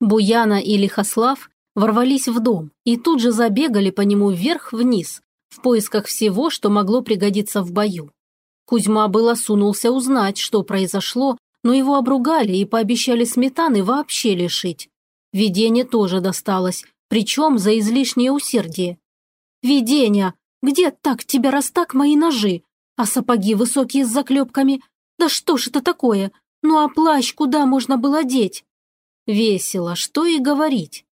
Буяна и Лихослав ворвались в дом и тут же забегали по нему вверх-вниз, в поисках всего, что могло пригодиться в бою. Кузьма было сунулся узнать, что произошло, но его обругали и пообещали сметаны вообще лишить. Видение тоже досталось, причем за излишнее усердие. «Видение! Где так тебя раз так мои ножи? А сапоги высокие с заклепками? Да что ж это такое? Ну а плащ куда можно было деть?» Весело, что и говорить.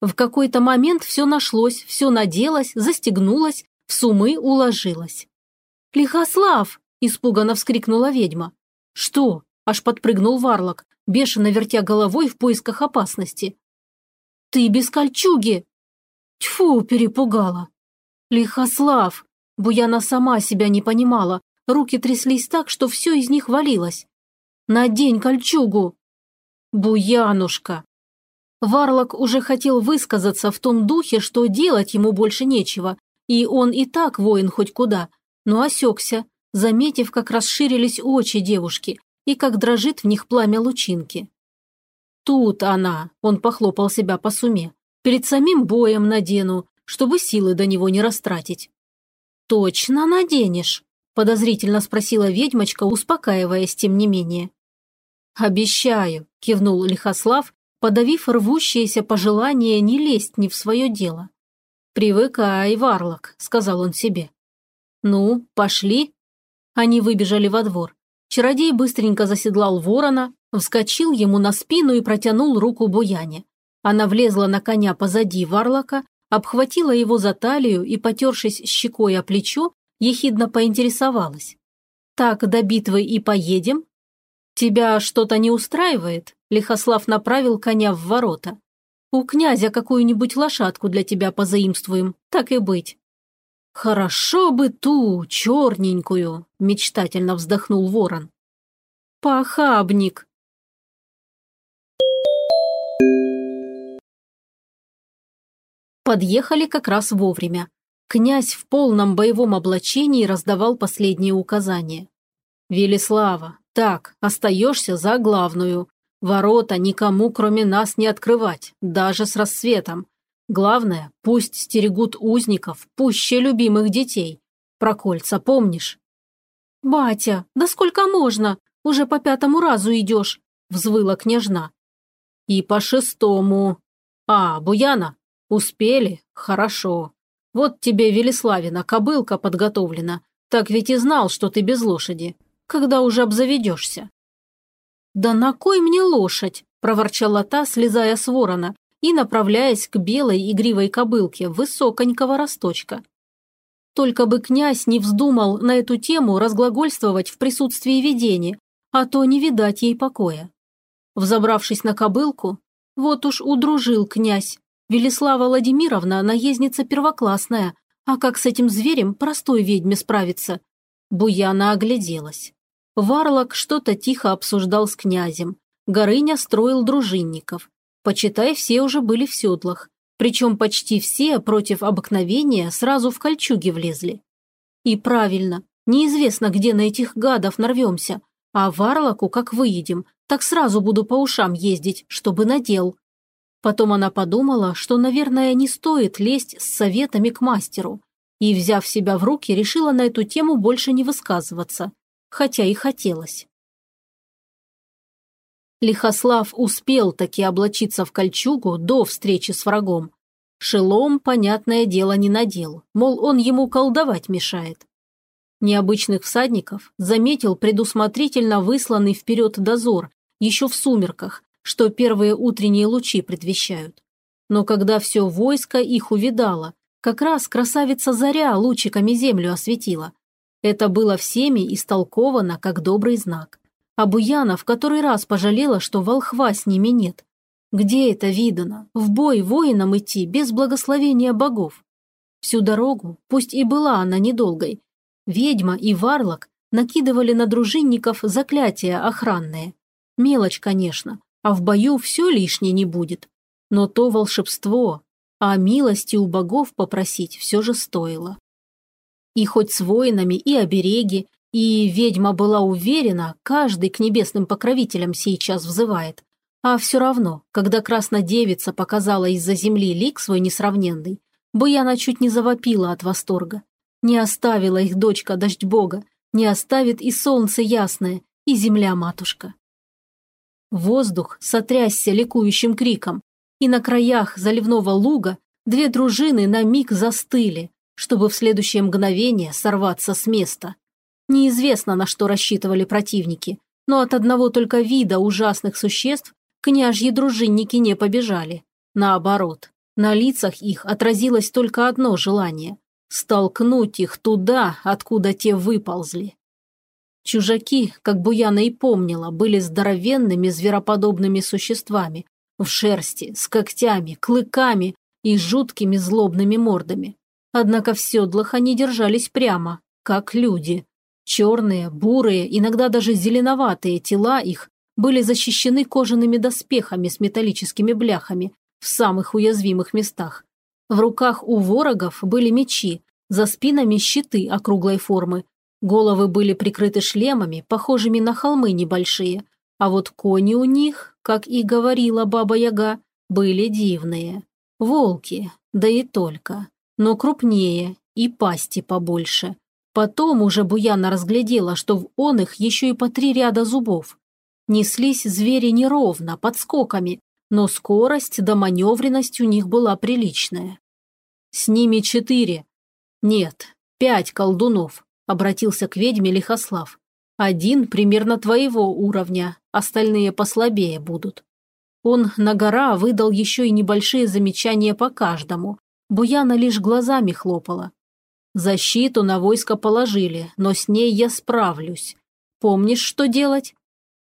В какой-то момент все нашлось, все наделось, застегнулось, в сумы уложилось. «Лихослав!» – испуганно вскрикнула ведьма. «Что?» – аж подпрыгнул Варлок, бешено вертя головой в поисках опасности. «Ты без кольчуги!» Тьфу, перепугала. «Лихослав!» Буяна сама себя не понимала, руки тряслись так, что все из них валилось. «Надень кольчугу!» «Буянушка!» Варлок уже хотел высказаться в том духе, что делать ему больше нечего, и он и так воин хоть куда, но осекся, заметив, как расширились очи девушки и как дрожит в них пламя лучинки. «Тут она!» – он похлопал себя по суме. «Перед самим боем надену, чтобы силы до него не растратить». «Точно наденешь?» – подозрительно спросила ведьмочка, успокаиваясь тем не менее. «Обещаю», – кивнул Лихослав, подавив рвущееся пожелание не лезть ни в свое дело. «Привыкай, Варлок», – сказал он себе. «Ну, пошли?» Они выбежали во двор. Чародей быстренько заседлал ворона, вскочил ему на спину и протянул руку Буяне. Она влезла на коня позади Варлока, обхватила его за талию и, потершись щекой о плечо, ехидно поинтересовалась. «Так до битвы и поедем?» «Тебя что-то не устраивает?» Лихослав направил коня в ворота. «У князя какую-нибудь лошадку для тебя позаимствуем, так и быть». «Хорошо бы ту, черненькую», – мечтательно вздохнул ворон. «Похабник!» Подъехали как раз вовремя. Князь в полном боевом облачении раздавал последние указания. «Велислава, так, остаешься за главную. Ворота никому, кроме нас, не открывать, даже с рассветом. Главное, пусть стерегут узников, пуще любимых детей. Про кольца помнишь?» «Батя, да сколько можно? Уже по пятому разу идешь», – взвыла княжна. «И по шестому. А, Буяна, успели? Хорошо. Вот тебе, Велиславина, кобылка подготовлена. Так ведь и знал, что ты без лошади когда уже обзаведешься». «Да на кой мне лошадь?» – проворчала та, слезая с ворона и направляясь к белой игривой кобылке высоконького росточка. Только бы князь не вздумал на эту тему разглагольствовать в присутствии видения, а то не видать ей покоя. Взобравшись на кобылку, вот уж удружил князь. Велислава Владимировна наездница первоклассная, а как с этим зверем простой ведьме справиться? Буяна огляделась. Варлок что-то тихо обсуждал с князем. Горыня строил дружинников. Почитай, все уже были в седлах. Причем почти все против обыкновения сразу в кольчуги влезли. И правильно, неизвестно, где на этих гадов нарвемся. А Варлоку, как выедем, так сразу буду по ушам ездить, чтобы надел. Потом она подумала, что, наверное, не стоит лезть с советами к мастеру. И, взяв себя в руки, решила на эту тему больше не высказываться хотя и хотелось. Лихослав успел таки облачиться в кольчугу до встречи с врагом. Шелом, понятное дело, не надел, мол, он ему колдовать мешает. Необычных всадников заметил предусмотрительно высланный вперед дозор, еще в сумерках, что первые утренние лучи предвещают. Но когда все войско их увидало, как раз красавица Заря лучиками землю осветила, это было всеми истолковано как добрый знак. А Буяна в который раз пожалела, что волхва с ними нет. Где это видано? В бой воинам идти без благословения богов. Всю дорогу, пусть и была она недолгой, ведьма и варлок накидывали на дружинников заклятия охранные. Мелочь, конечно, а в бою все лишнее не будет. Но то волшебство, а милости у богов попросить все же стоило. И хоть с воинами и обереги, и ведьма была уверена, каждый к небесным покровителям сейчас взывает. А все равно, когда краснодевица показала из-за земли лик свой несравненный, Буяна чуть не завопила от восторга. Не оставила их дочка дождь бога, не оставит и солнце ясное, и земля-матушка. Воздух сотрясся ликующим криком, и на краях заливного луга две дружины на миг застыли, чтобы в следующее мгновение сорваться с места. Неизвестно, на что рассчитывали противники, но от одного только вида ужасных существ княжьи дружинники не побежали. Наоборот, на лицах их отразилось только одно желание – столкнуть их туда, откуда те выползли. Чужаки, как Буяна и помнила, были здоровенными звероподобными существами, в шерсти, с когтями, клыками и жуткими злобными мордами. Однако в седлах они держались прямо, как люди. Черные, бурые, иногда даже зеленоватые тела их были защищены кожаными доспехами с металлическими бляхами в самых уязвимых местах. В руках у ворогов были мечи, за спинами щиты округлой формы, Головы были прикрыты шлемами, похожими на холмы небольшие, а вот кони у них, как и говорила Баба-Яга, были дивные. Волки, да и только, но крупнее и пасти побольше. Потом уже Буяна разглядела, что в он их еще и по три ряда зубов. Неслись звери неровно, подскоками, но скорость да маневренность у них была приличная. С ними четыре, нет, пять колдунов, обратился к ведьме Лихослав. «Один примерно твоего уровня, остальные послабее будут». Он на гора выдал еще и небольшие замечания по каждому. Буяна лишь глазами хлопала. «Защиту на войско положили, но с ней я справлюсь. Помнишь, что делать?»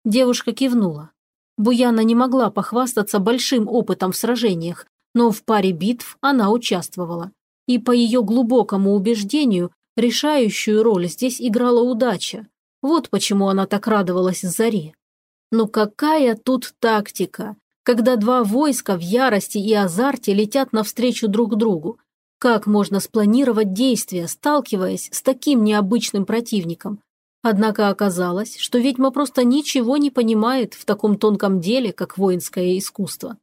Девушка кивнула. Буяна не могла похвастаться большим опытом в сражениях, но в паре битв она участвовала. И по ее глубокому убеждению, Решающую роль здесь играла удача. Вот почему она так радовалась заре. Но какая тут тактика, когда два войска в ярости и азарте летят навстречу друг другу? Как можно спланировать действия, сталкиваясь с таким необычным противником? Однако оказалось, что ведьма просто ничего не понимает в таком тонком деле, как воинское искусство.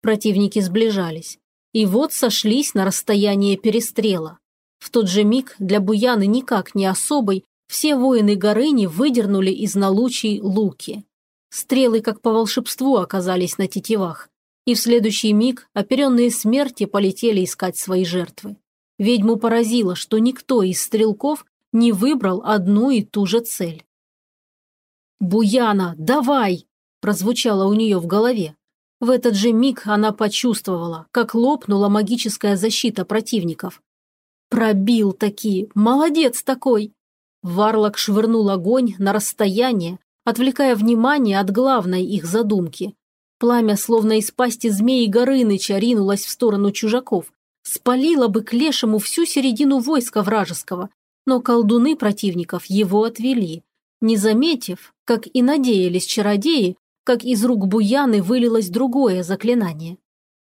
Противники сближались. И вот сошлись на расстояние перестрела. В тот же миг для Буяны никак не особой все воины Горыни выдернули из налучий луки. Стрелы, как по волшебству, оказались на тетивах. И в следующий миг оперенные смерти полетели искать свои жертвы. Ведьму поразило, что никто из стрелков не выбрал одну и ту же цель. «Буяна, давай!» – прозвучало у нее в голове. В этот же миг она почувствовала, как лопнула магическая защита противников. Пробил таки, молодец такой. Варлок швырнул огонь на расстояние, отвлекая внимание от главной их задумки. Пламя, словно из пасти змеи Горыныча, ринулось в сторону чужаков. Спалило бы к лешему всю середину войска вражеского, но колдуны противников его отвели, не заметив, как и надеялись чародеи, как из рук Буяны вылилось другое заклинание.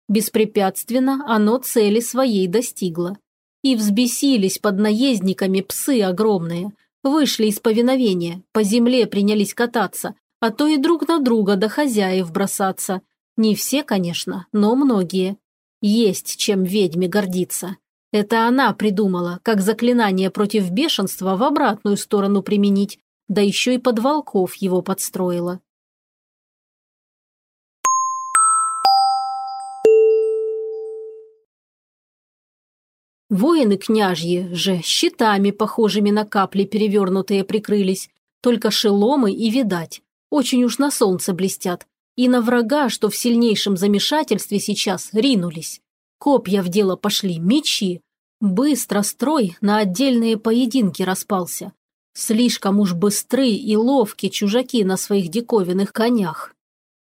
Беспрепятственно оно цели своей достигло. И взбесились под наездниками псы огромные. Вышли из повиновения, по земле принялись кататься, а то и друг на друга до хозяев бросаться. Не все, конечно, но многие. Есть чем ведьме гордиться. Это она придумала, как заклинание против бешенства в обратную сторону применить, да еще и под волков его подстроила. Воины княжьи же щитами, похожими на капли перевернутые, прикрылись. Только шеломы и видать. Очень уж на солнце блестят. И на врага, что в сильнейшем замешательстве сейчас, ринулись. Копья в дело пошли, мечи. Быстро строй на отдельные поединки распался. Слишком уж быстры и ловки чужаки на своих диковинных конях.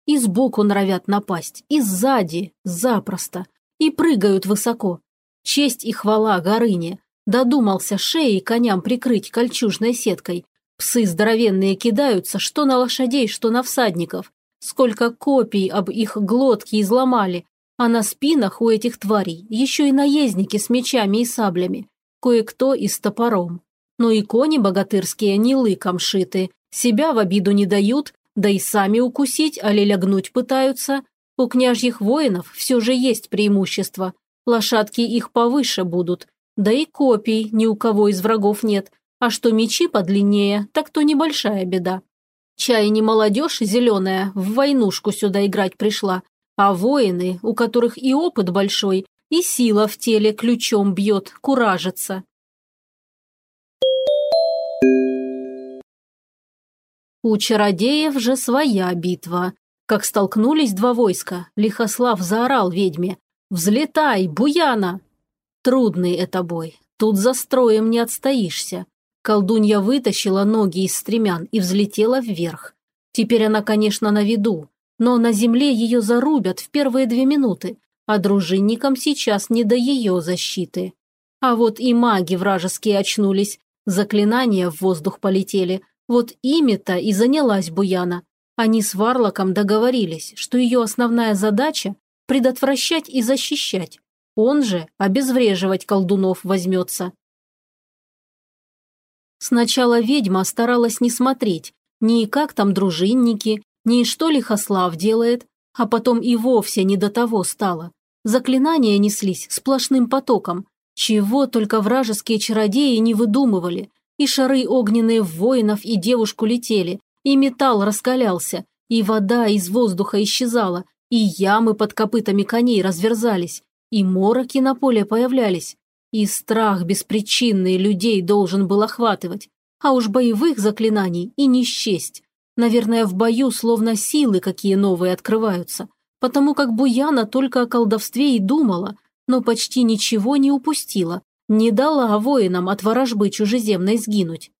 И сбоку норовят напасть, и сзади, запросто. И прыгают высоко, Честь и хвала Горыне. Додумался шеи коням прикрыть кольчужной сеткой. Псы здоровенные кидаются, что на лошадей, что на всадников. Сколько копий об их глотки изломали. А на спинах у этих тварей еще и наездники с мечами и саблями. Кое-кто и с топором. Но и кони богатырские не лыком шиты. Себя в обиду не дают, да и сами укусить, али лягнуть пытаются. У княжьих воинов все же есть преимущество. Лошадки их повыше будут, да и копий ни у кого из врагов нет, а что мечи подлиннее, так то небольшая беда. Чай не молодежь зеленая в войнушку сюда играть пришла, а воины, у которых и опыт большой, и сила в теле ключом бьет, куражится. У чародеев же своя битва. Как столкнулись два войска, Лихослав заорал ведьме «Взлетай, Буяна!» Трудный это бой, тут за строем не отстоишься. Колдунья вытащила ноги из стремян и взлетела вверх. Теперь она, конечно, на виду, но на земле ее зарубят в первые две минуты, а дружинникам сейчас не до ее защиты. А вот и маги вражеские очнулись, заклинания в воздух полетели, вот ими-то и занялась Буяна. Они с Варлоком договорились, что ее основная задача – предотвращать и защищать. Он же обезвреживать колдунов возьмется. Сначала ведьма старалась не смотреть, ни как там дружинники, ни что Лихослав делает, а потом и вовсе не до того стало. Заклинания неслись сплошным потоком, чего только вражеские чародеи не выдумывали, и шары огненные в воинов и девушку летели, и металл раскалялся, и вода из воздуха исчезала, и ямы под копытами коней разверзались, и мороки на поле появлялись, и страх беспричинный людей должен был охватывать, а уж боевых заклинаний и не счесть. Наверное, в бою словно силы какие новые открываются, потому как Буяна только о колдовстве и думала, но почти ничего не упустила, не дала воинам от ворожбы чужеземной сгинуть.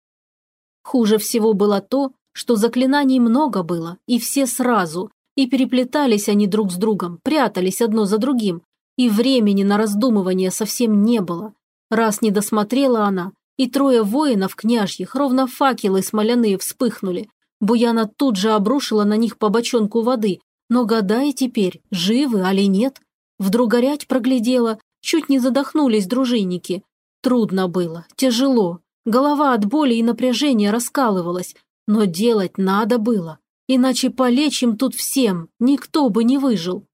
Хуже всего было то, что заклинаний много было, и все сразу, и переплетались они друг с другом, прятались одно за другим, и времени на раздумывание совсем не было. Раз не досмотрела она, и трое воинов княжьих, ровно факелы смоляные вспыхнули. Буяна тут же обрушила на них по бочонку воды, но гадай теперь, живы али нет. Вдруг горять проглядела, Чуть не задохнулись дружинники. Трудно было, тяжело. Голова от боли и напряжения раскалывалась. Но делать надо было. Иначе полечим тут всем, никто бы не выжил.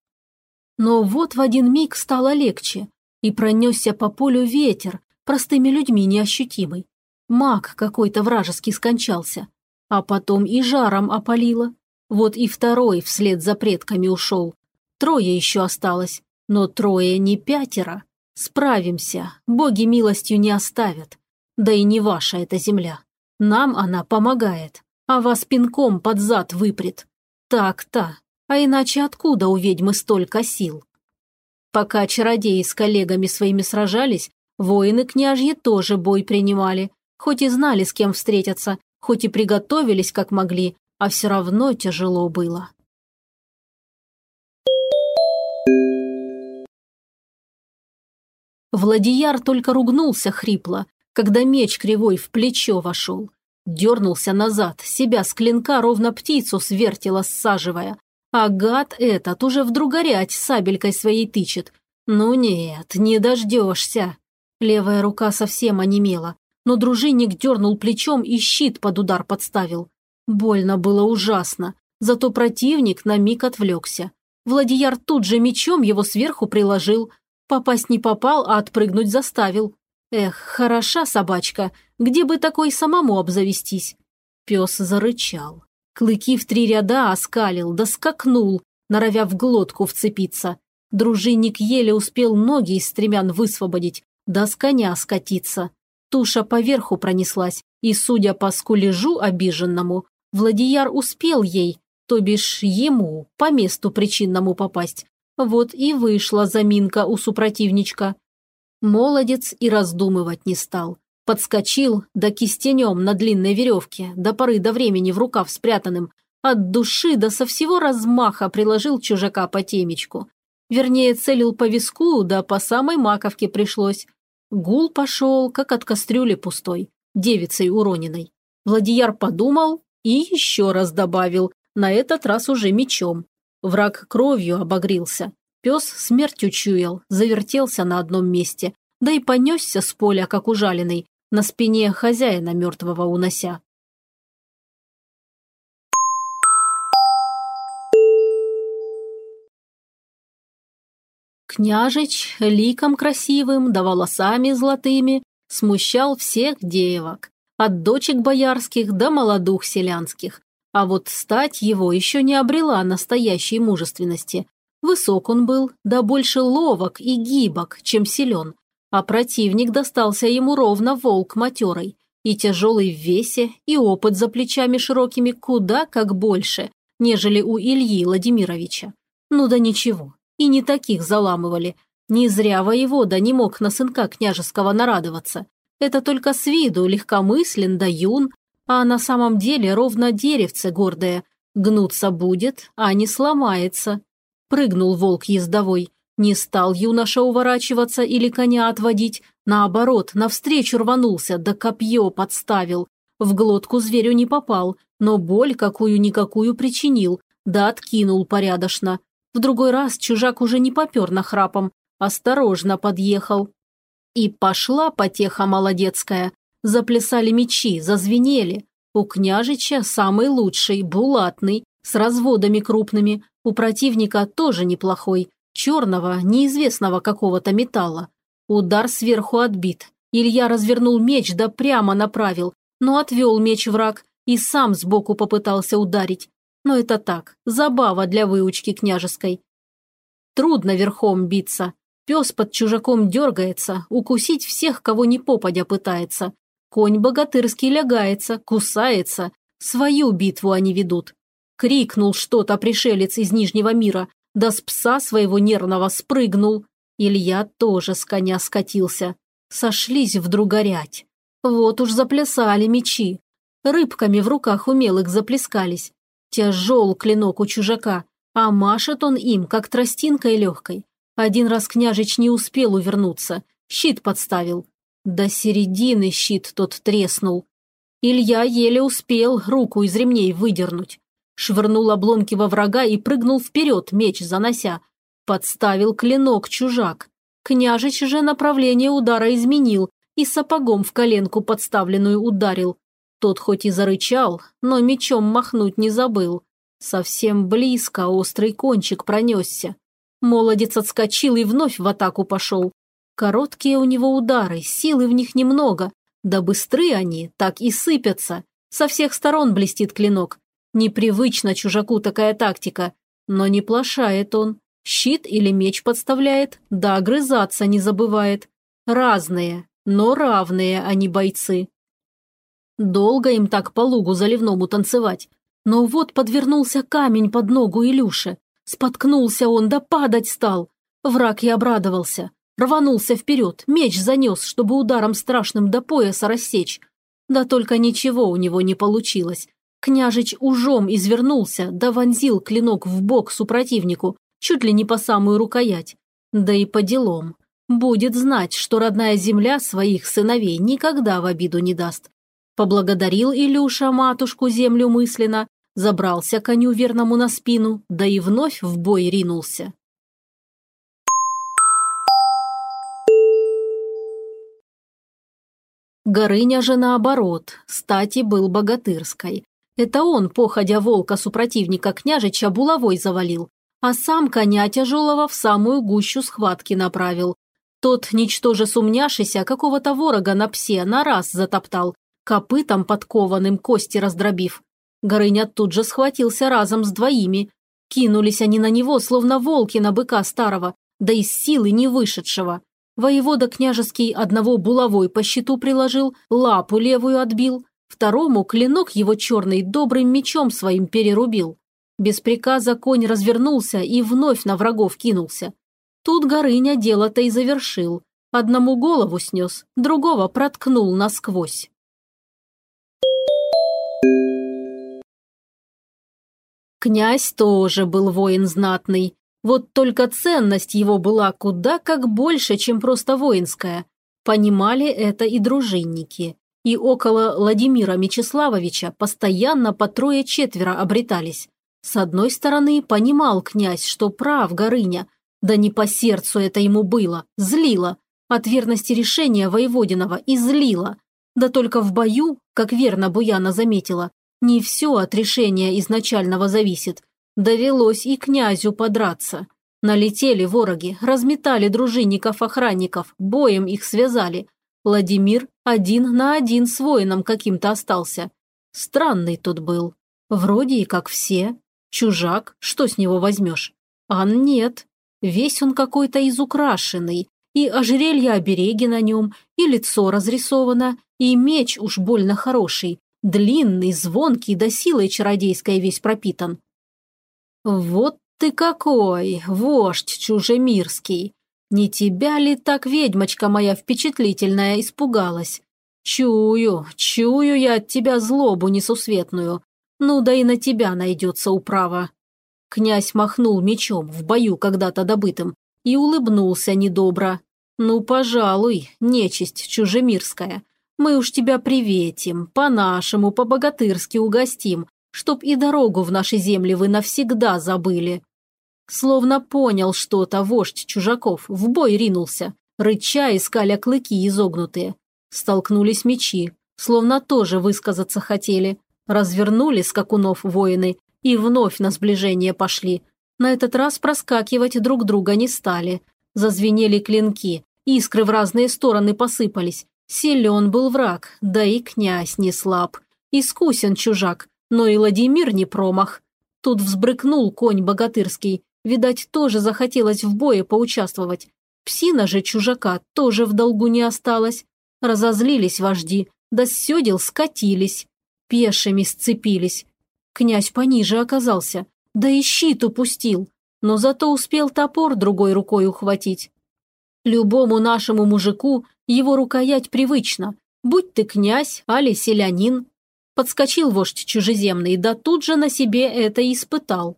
Но вот в один миг стало легче. И пронесся по полю ветер, простыми людьми неощутимый. Маг какой-то вражеский скончался. А потом и жаром опалило. Вот и второй вслед за предками ушел. Трое еще осталось. Но трое не пятеро. Справимся, боги милостью не оставят. Да и не ваша эта земля. Нам она помогает, а вас пинком под зад выпрет. Так-то. А иначе откуда у ведьмы столько сил? Пока чародеи с коллегами своими сражались, воины княжьи тоже бой принимали. Хоть и знали, с кем встретятся, хоть и приготовились как могли, а все равно тяжело было. Владияр только ругнулся хрипло, когда меч кривой в плечо вошел. Дернулся назад, себя с клинка ровно птицу свертела, саживая. А гад этот уже вдруг горять сабелькой своей тычет. Ну нет, не дождешься. Левая рука совсем онемела, но дружинник дернул плечом и щит под удар подставил. Больно было ужасно, зато противник на миг отвлекся. Владияр тут же мечом его сверху приложил, Попасть не попал, а отпрыгнуть заставил. Эх, хороша собачка, где бы такой самому обзавестись? Пес зарычал. Клыки в три ряда оскалил, да скакнул, норовя в глотку вцепиться. Дружинник еле успел ноги из стремян высвободить, да с коня скатиться. Туша поверху пронеслась, и, судя по скулежу обиженному, Владияр успел ей, то бишь ему, по месту причинному попасть, вот и вышла заминка у супротивничка. Молодец и раздумывать не стал. Подскочил, да кистенем на длинной веревке, до поры до времени в рукав спрятанным, от души да со всего размаха приложил чужака по темечку. Вернее, целил по виску, да по самой маковке пришлось. Гул пошел, как от кастрюли пустой, девицей уроненной. Владияр подумал и еще раз добавил, на этот раз уже мечом. Враг кровью обогрился. Пес смерть учуял, завертелся на одном месте, да и понесся с поля, как ужаленный, на спине хозяина мертвого унося. Княжич ликом красивым да волосами золотыми смущал всех девок, от дочек боярских до молодух селянских. А вот стать его еще не обрела настоящей мужественности, Высок он был, да больше ловок и гибок, чем силен. А противник достался ему ровно волк матерый. И тяжелый в весе, и опыт за плечами широкими куда как больше, нежели у Ильи Владимировича. Ну да ничего, и не таких заламывали. Не зря воевода не мог на сынка княжеского нарадоваться. Это только с виду легкомыслен да юн, а на самом деле ровно деревце гордое. Гнуться будет, а не сломается. Прыгнул волк ездовой. Не стал юноша уворачиваться или коня отводить. Наоборот, навстречу рванулся, да копье подставил. В глотку зверю не попал, но боль какую-никакую причинил, да откинул порядочно. В другой раз чужак уже не попер нахрапом, осторожно подъехал. И пошла потеха молодецкая. Заплясали мечи, зазвенели. У княжича самый лучший, булатный, с разводами крупными. У противника тоже неплохой, черного, неизвестного какого-то металла. Удар сверху отбит. Илья развернул меч да прямо направил, но отвел меч враг и сам сбоку попытался ударить. Но это так, забава для выучки княжеской. Трудно верхом биться. Пес под чужаком дергается, укусить всех, кого не попадя пытается. Конь богатырский лягается, кусается. Свою битву они ведут. Крикнул что-то пришелец из Нижнего мира, да с пса своего нервного спрыгнул. Илья тоже с коня скатился. Сошлись вдруг горять. Вот уж заплясали мечи. Рыбками в руках умелых заплескались. Тяжел клинок у чужака, а машет он им, как тростинкой легкой. Один раз княжич не успел увернуться, щит подставил. До середины щит тот треснул. Илья еле успел руку из ремней выдернуть. Швырнул обломки во врага и прыгнул вперед, меч занося. Подставил клинок чужак. Княжич же направление удара изменил и сапогом в коленку подставленную ударил. Тот хоть и зарычал, но мечом махнуть не забыл. Совсем близко острый кончик пронесся. Молодец отскочил и вновь в атаку пошел. Короткие у него удары, силы в них немного, да быстры они, так и сыпятся. Со всех сторон блестит клинок. Непривычно чужаку такая тактика, но не плашает он. Щит или меч подставляет, да огрызаться не забывает. Разные, но равные они бойцы. Долго им так по лугу заливному танцевать. Но вот подвернулся камень под ногу Илюше. Споткнулся он, да падать стал. Враг и обрадовался. Рванулся вперед, меч занес, чтобы ударом страшным до пояса рассечь. Да только ничего у него не получилось. Княжич ужом извернулся, да вонзил клинок в бок супротивнику, чуть ли не по самую рукоять. Да и по делам. Будет знать, что родная земля своих сыновей никогда в обиду не даст. Поблагодарил Илюша матушку землю мысленно, забрался коню верному на спину, да и вновь в бой ринулся. Горыня же наоборот, стати был богатырской. Это он, походя волка супротивника княжича, булавой завалил, а сам коня тяжелого в самую гущу схватки направил. Тот, ничтоже сумняшися, какого-то ворога на псе на раз затоптал, копытом подкованным кости раздробив. Горыня тут же схватился разом с двоими. Кинулись они на него, словно волки на быка старого, да из силы не вышедшего. Воевода княжеский одного булавой по щиту приложил, лапу левую отбил, второму клинок его черный добрым мечом своим перерубил. Без приказа конь развернулся и вновь на врагов кинулся. Тут Горыня дело-то и завершил. Одному голову снес, другого проткнул насквозь. Князь тоже был воин знатный. Вот только ценность его была куда как больше, чем просто воинская. Понимали это и дружинники. И около Владимира Мечиславовича постоянно по трое-четверо обретались. С одной стороны, понимал князь, что прав Горыня, да не по сердцу это ему было, злило. От верности решения воеводиного и злило. Да только в бою, как верно Буяна заметила, не все от решения изначального зависит. Довелось и князю подраться. Налетели вороги, разметали дружинников-охранников, боем их связали. Владимир один на один с воином каким-то остался. Странный тут был. Вроде и как все. Чужак, что с него возьмешь? Ан нет. Весь он какой-то изукрашенный. И ожерелье-обереги на нем, и лицо разрисовано, и меч уж больно хороший. Длинный, звонкий, да силой чародейской весь пропитан. Вот ты какой, вождь чужемирский! Не тебя ли так ведьмочка моя впечатлительная испугалась? Чую, чую я от тебя злобу несусветную. Ну да и на тебя найдется управа. Князь махнул мечом в бою когда-то добытым и улыбнулся недобро. Ну, пожалуй, нечисть чужемирская. Мы уж тебя приветим, по-нашему, по-богатырски угостим, чтоб и дорогу в наши земли вы навсегда забыли. Словно понял что-то вождь чужаков, в бой ринулся, рыча искали клыки изогнутые. Столкнулись мечи, словно тоже высказаться хотели. Развернули скакунов воины и вновь на сближение пошли. На этот раз проскакивать друг друга не стали. Зазвенели клинки, искры в разные стороны посыпались. Силен был враг, да и князь не слаб. Искусен чужак, но и Владимир не промах. Тут взбрыкнул конь богатырский, Видать, тоже захотелось в бое поучаствовать. Псина же чужака тоже в долгу не осталась. Разозлились вожди, да с сёдел скатились. Пешими сцепились. Князь пониже оказался, да и щит упустил, но зато успел топор другой рукой ухватить. Любому нашему мужику его рукоять привычна, будь ты князь, али селянин. Подскочил вождь чужеземный, да тут же на себе это испытал.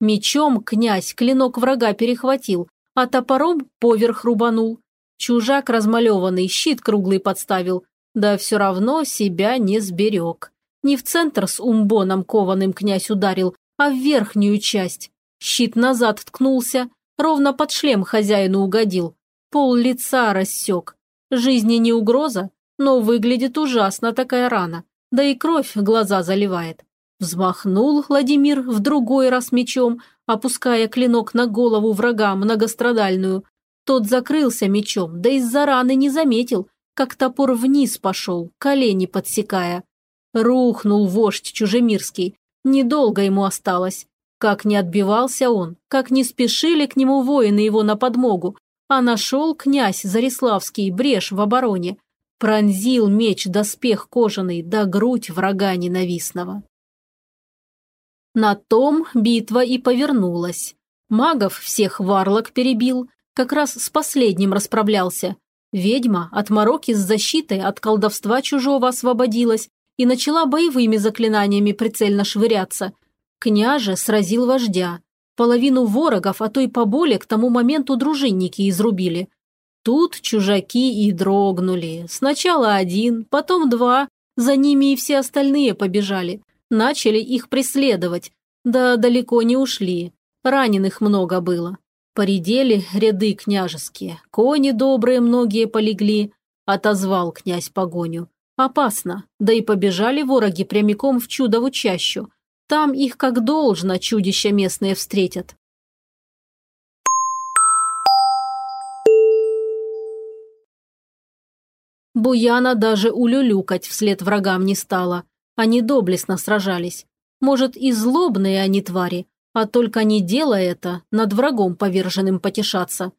Мечом князь клинок врага перехватил, а топором поверх рубанул. Чужак размалеванный щит круглый подставил, да все равно себя не сберег. Не в центр с умбоном кованым князь ударил, а в верхнюю часть. Щит назад ткнулся, ровно под шлем хозяину угодил. Пол лица рассек. Жизни не угроза, но выглядит ужасно такая рана. Да и кровь глаза заливает. Взмахнул Владимир в другой раз мечом, опуская клинок на голову врага многострадальную. Тот закрылся мечом, да из-за раны не заметил, как топор вниз пошел, колени подсекая. Рухнул вождь чужемирский. Недолго ему осталось. Как не отбивался он, как не спешили к нему воины его на подмогу, а нашел князь Зариславский брешь в обороне. Пронзил меч доспех кожаный да грудь врага ненавистного. На том битва и повернулась. Магов всех варлок перебил, как раз с последним расправлялся. Ведьма от мороки с защитой от колдовства чужого освободилась и начала боевыми заклинаниями прицельно швыряться. Княже сразил вождя. Половину ворогов, а то и поболе к тому моменту дружинники изрубили. Тут чужаки и дрогнули. Сначала один, потом два, за ними и все остальные побежали начали их преследовать. Да далеко не ушли. Раненых много было. Поредели ряды княжеские, кони добрые многие полегли. Отозвал князь погоню. Опасно, да и побежали вороги прямиком в чудову чащу. Там их как должно чудища местные встретят. Буяна даже улюлюкать вслед врагам не стала. Они доблестно сражались. Может, и злобные они твари, а только не делая это, над врагом поверженным потешаться.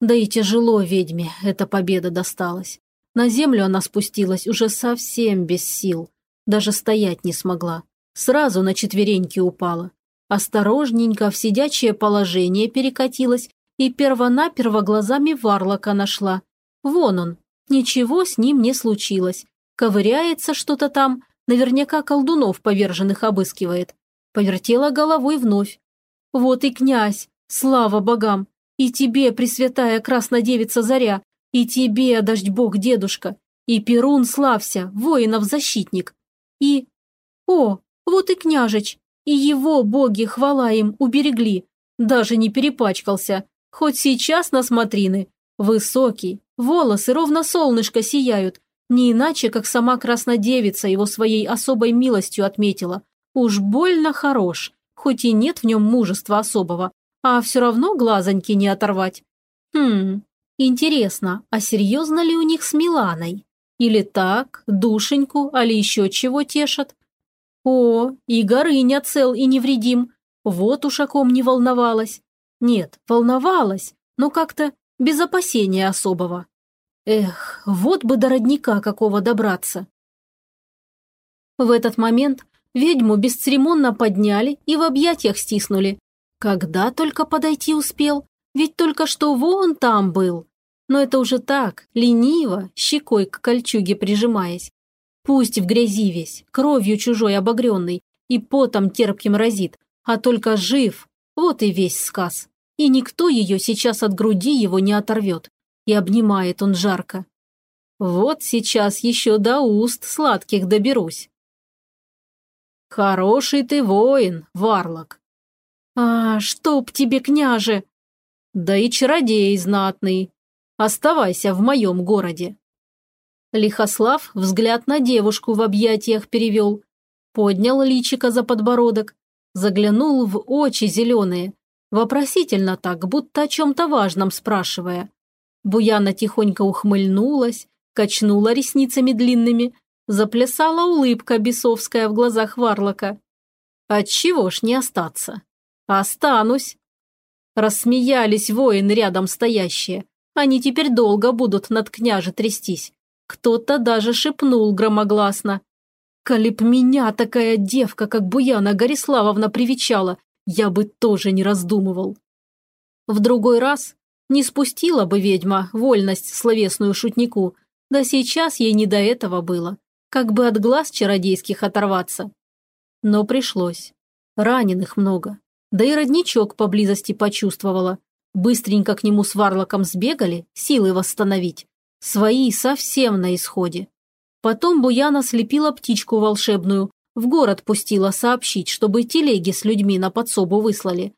Да и тяжело ведьме эта победа досталась. На землю она спустилась уже совсем без сил. Даже стоять не смогла. Сразу на четвереньки упала. Осторожненько в сидячее положение перекатилась и первонаперво глазами варлока нашла. Вон он, ничего с ним не случилось. Ковыряется что-то там, Наверняка колдунов поверженных обыскивает. Повертела головой вновь. Вот и князь, слава богам, и тебе, Пресвятая Краснодевица Заря, и тебе, дождь бог дедушка, и Перун слався, воинов защитник. И... О, вот и княжич, и его боги, хвала им, уберегли. Даже не перепачкался, хоть сейчас на смотрины. Высокий, волосы ровно солнышко сияют, не иначе, как сама краснодевица его своей особой милостью отметила. Уж больно хорош, хоть и нет в нем мужества особого, а все равно глазоньки не оторвать. Хм, интересно, а серьезно ли у них с Миланой? Или так, душеньку, али еще чего тешат? О, и Горыня цел и невредим. Вот уж о ком не волновалась. Нет, волновалась, но как-то без опасения особого. Эх, вот бы до родника какого добраться. В этот момент ведьму бесцеремонно подняли и в объятиях стиснули. Когда только подойти успел, ведь только что вон там был. Но это уже так, лениво, щекой к кольчуге прижимаясь. Пусть в грязи весь, кровью чужой обогренный и потом терпким разит, а только жив, вот и весь сказ. И никто ее сейчас от груди его не оторвет. И обнимает он жарко. Вот сейчас еще до уст сладких доберусь. Хороший ты воин, Варлок. А, чтоб тебе, княже! Да и чародей знатный. Оставайся в моем городе. Лихослав взгляд на девушку в объятиях перевел, поднял личика за подбородок, заглянул в очи зеленые, вопросительно так, будто о чем-то важном спрашивая. Буяна тихонько ухмыльнулась, качнула ресницами длинными, заплясала улыбка бесовская в глазах Варлока. Отчего ж не остаться? Останусь. Рассмеялись воины рядом стоящие. Они теперь долго будут над княже трястись. Кто-то даже шепнул громогласно. «Коли меня такая девка, как Буяна Гориславовна, привечала, я бы тоже не раздумывал». В другой раз не спустила бы ведьма вольность словесную шутнику, да сейчас ей не до этого было, как бы от глаз чародейских оторваться. Но пришлось. Раненых много. Да и родничок поблизости почувствовала. Быстренько к нему с варлоком сбегали, силы восстановить. Свои совсем на исходе. Потом Буяна слепила птичку волшебную, в город пустила сообщить, чтобы телеги с людьми на подсобу выслали.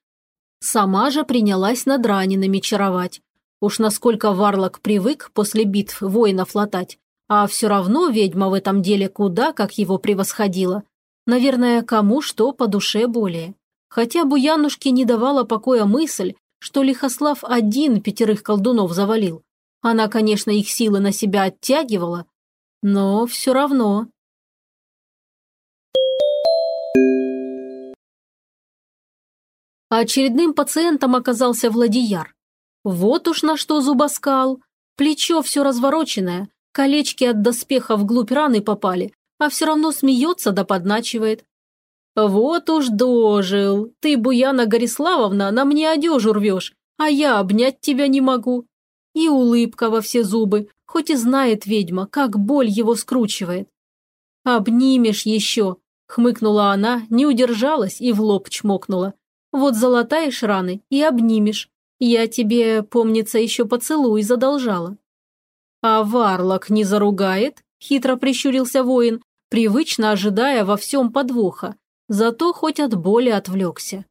Сама же принялась над ранеными чаровать. Уж насколько Варлок привык после битв воинов латать, а все равно ведьма в этом деле куда как его превосходила. Наверное, кому что по душе более. Хотя Буянушке не давала покоя мысль, что Лихослав один пятерых колдунов завалил, она, конечно, их силы на себя оттягивала, но все равно. Очередным пациентом оказался Владияр. Вот уж на что зубоскал. Плечо все развороченное, колечки от доспеха вглубь раны попали, а все равно смеется да подначивает. «Вот уж дожил. Ты, Буяна Гориславовна, на мне одежу рвешь, а я обнять тебя не могу. И улыбка во все зубы, хоть и знает ведьма, как боль его скручивает. «Обнимешь еще», – хмыкнула она, не удержалась и в лоб чмокнула. «Вот залатаешь раны и обнимешь. Я тебе, помнится, еще поцелуй задолжала». «А Варлок не заругает?» – хитро прищурился воин, привычно ожидая во всем подвоха, зато хоть от боли отвлекся.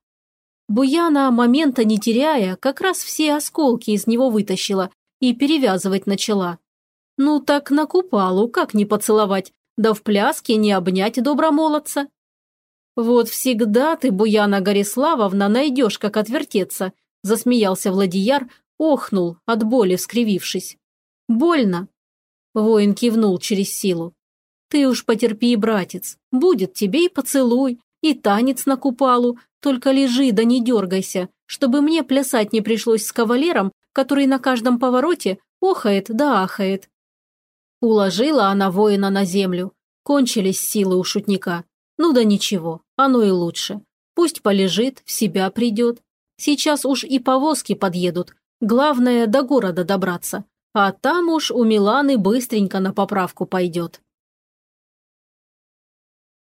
Буяна, момента не теряя, как раз все осколки из него вытащила и перевязывать начала. Ну так на купалу как не поцеловать, да в пляске не обнять добромолодца. Вот всегда ты, Буяна Гориславовна, найдешь, как отвертеться, засмеялся Владияр, охнул, от боли скривившись. Больно. Воин кивнул через силу. Ты уж потерпи, братец, будет тебе и поцелуй, и танец на купалу, только лежи да не дергайся, чтобы мне плясать не пришлось с кавалером, который на каждом повороте охает да ахает. Уложила она воина на землю. Кончились силы у шутника. Ну да ничего, оно и лучше. Пусть полежит, в себя придет. Сейчас уж и повозки подъедут. Главное, до города добраться. А там уж у Миланы быстренько на поправку пойдет.